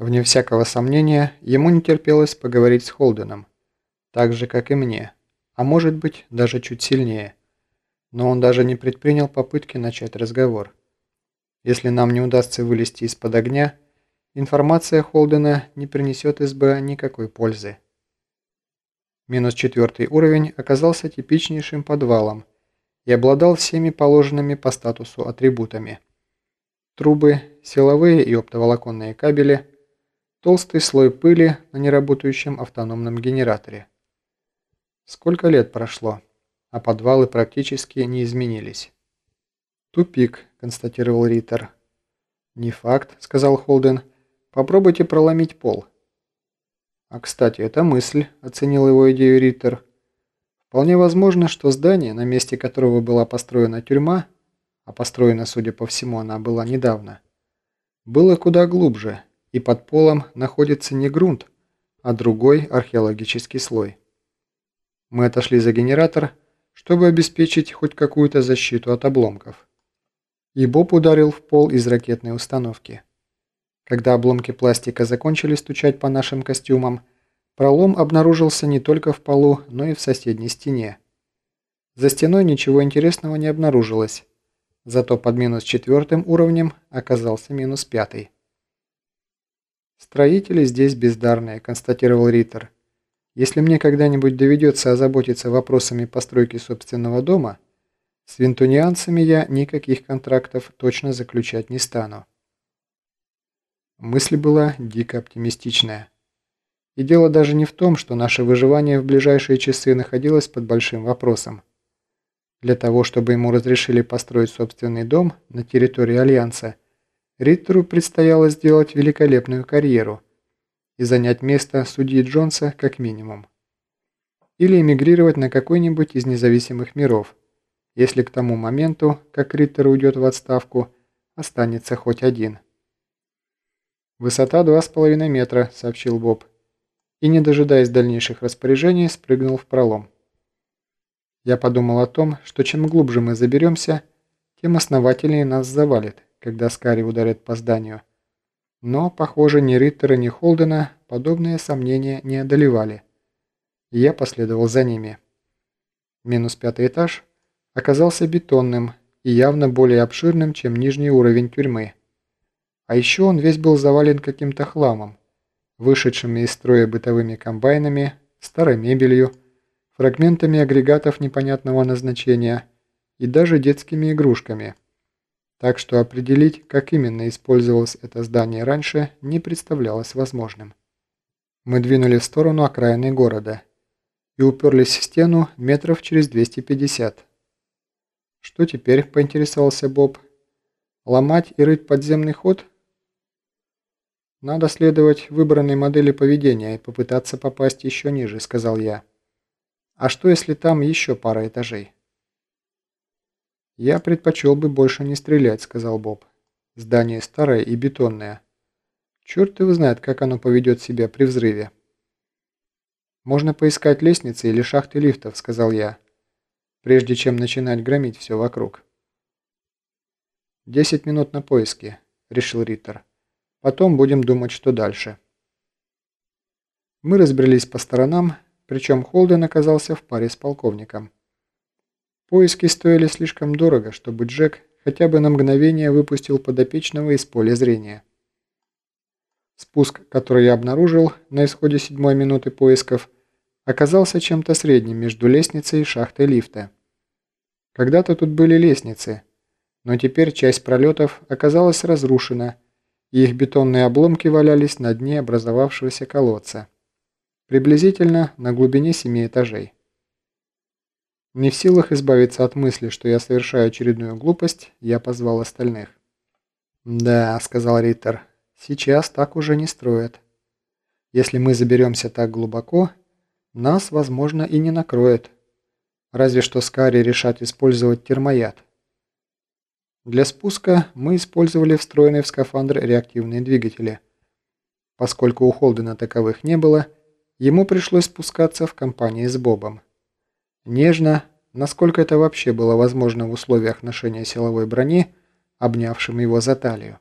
Вне всякого сомнения, ему не терпелось поговорить с Холденом, так же, как и мне, а может быть, даже чуть сильнее. Но он даже не предпринял попытки начать разговор. Если нам не удастся вылезти из-под огня, информация Холдена не принесет СБ никакой пользы. Минус четвертый уровень оказался типичнейшим подвалом и обладал всеми положенными по статусу атрибутами. Трубы, силовые и оптоволоконные кабели, толстый слой пыли на неработающем автономном генераторе. Сколько лет прошло, а подвалы практически не изменились. «Тупик», – констатировал Риттер. «Не факт», – сказал Холден. «Попробуйте проломить пол». «А, кстати, это мысль», – оценил его идею Риттер. «Вполне возможно, что здание, на месте которого была построена тюрьма, а построена, судя по всему, она была недавно, было куда глубже, и под полом находится не грунт, а другой археологический слой. Мы отошли за генератор, чтобы обеспечить хоть какую-то защиту от обломков. И Боб ударил в пол из ракетной установки. Когда обломки пластика закончили стучать по нашим костюмам, пролом обнаружился не только в полу, но и в соседней стене. За стеной ничего интересного не обнаружилось, зато под минус четвертым уровнем оказался минус пятый. «Строители здесь бездарные», – констатировал Риттер. «Если мне когда-нибудь доведется озаботиться вопросами постройки собственного дома, с винтунианцами я никаких контрактов точно заключать не стану». Мысль была дико оптимистичная. И дело даже не в том, что наше выживание в ближайшие часы находилось под большим вопросом. Для того, чтобы ему разрешили построить собственный дом на территории Альянса, Риттеру предстояло сделать великолепную карьеру и занять место судьи Джонса как минимум. Или эмигрировать на какой-нибудь из независимых миров, если к тому моменту, как Риттер уйдет в отставку, останется хоть один – «Высота два с половиной метра», — сообщил Боб. И, не дожидаясь дальнейших распоряжений, спрыгнул в пролом. Я подумал о том, что чем глубже мы заберемся, тем основательнее нас завалит, когда Скари ударит по зданию. Но, похоже, ни Риттера, ни Холдена подобные сомнения не одолевали. И я последовал за ними. Минус пятый этаж оказался бетонным и явно более обширным, чем нижний уровень тюрьмы. А еще он весь был завален каким-то хламом, вышедшими из строя бытовыми комбайнами, старой мебелью, фрагментами агрегатов непонятного назначения и даже детскими игрушками. Так что определить, как именно использовалось это здание раньше, не представлялось возможным. Мы двинули в сторону окраины города и уперлись в стену метров через 250. «Что теперь?» – поинтересовался Боб. «Ломать и рыть подземный ход?» «Надо следовать выбранной модели поведения и попытаться попасть еще ниже», — сказал я. «А что, если там еще пара этажей?» «Я предпочел бы больше не стрелять», — сказал Боб. «Здание старое и бетонное. Черт его знает, как оно поведет себя при взрыве». «Можно поискать лестницы или шахты лифтов», — сказал я, прежде чем начинать громить все вокруг. «Десять минут на поиски», — решил Риттер. Потом будем думать, что дальше. Мы разбрелись по сторонам, причем Холден оказался в паре с полковником. Поиски стоили слишком дорого, чтобы Джек хотя бы на мгновение выпустил подопечного из поля зрения. Спуск, который я обнаружил на исходе седьмой минуты поисков, оказался чем-то средним между лестницей и шахтой лифта. Когда-то тут были лестницы, но теперь часть пролетов оказалась разрушена, и их бетонные обломки валялись на дне образовавшегося колодца, приблизительно на глубине семи этажей. Не в силах избавиться от мысли, что я совершаю очередную глупость, я позвал остальных. «Да», — сказал Риттер, — «сейчас так уже не строят. Если мы заберемся так глубоко, нас, возможно, и не накроет. Разве что Скари решат использовать термояд». Для спуска мы использовали встроенные в скафандр реактивные двигатели. Поскольку у Холдена таковых не было, ему пришлось спускаться в компании с Бобом. Нежно, насколько это вообще было возможно в условиях ношения силовой брони, обнявшим его за талию.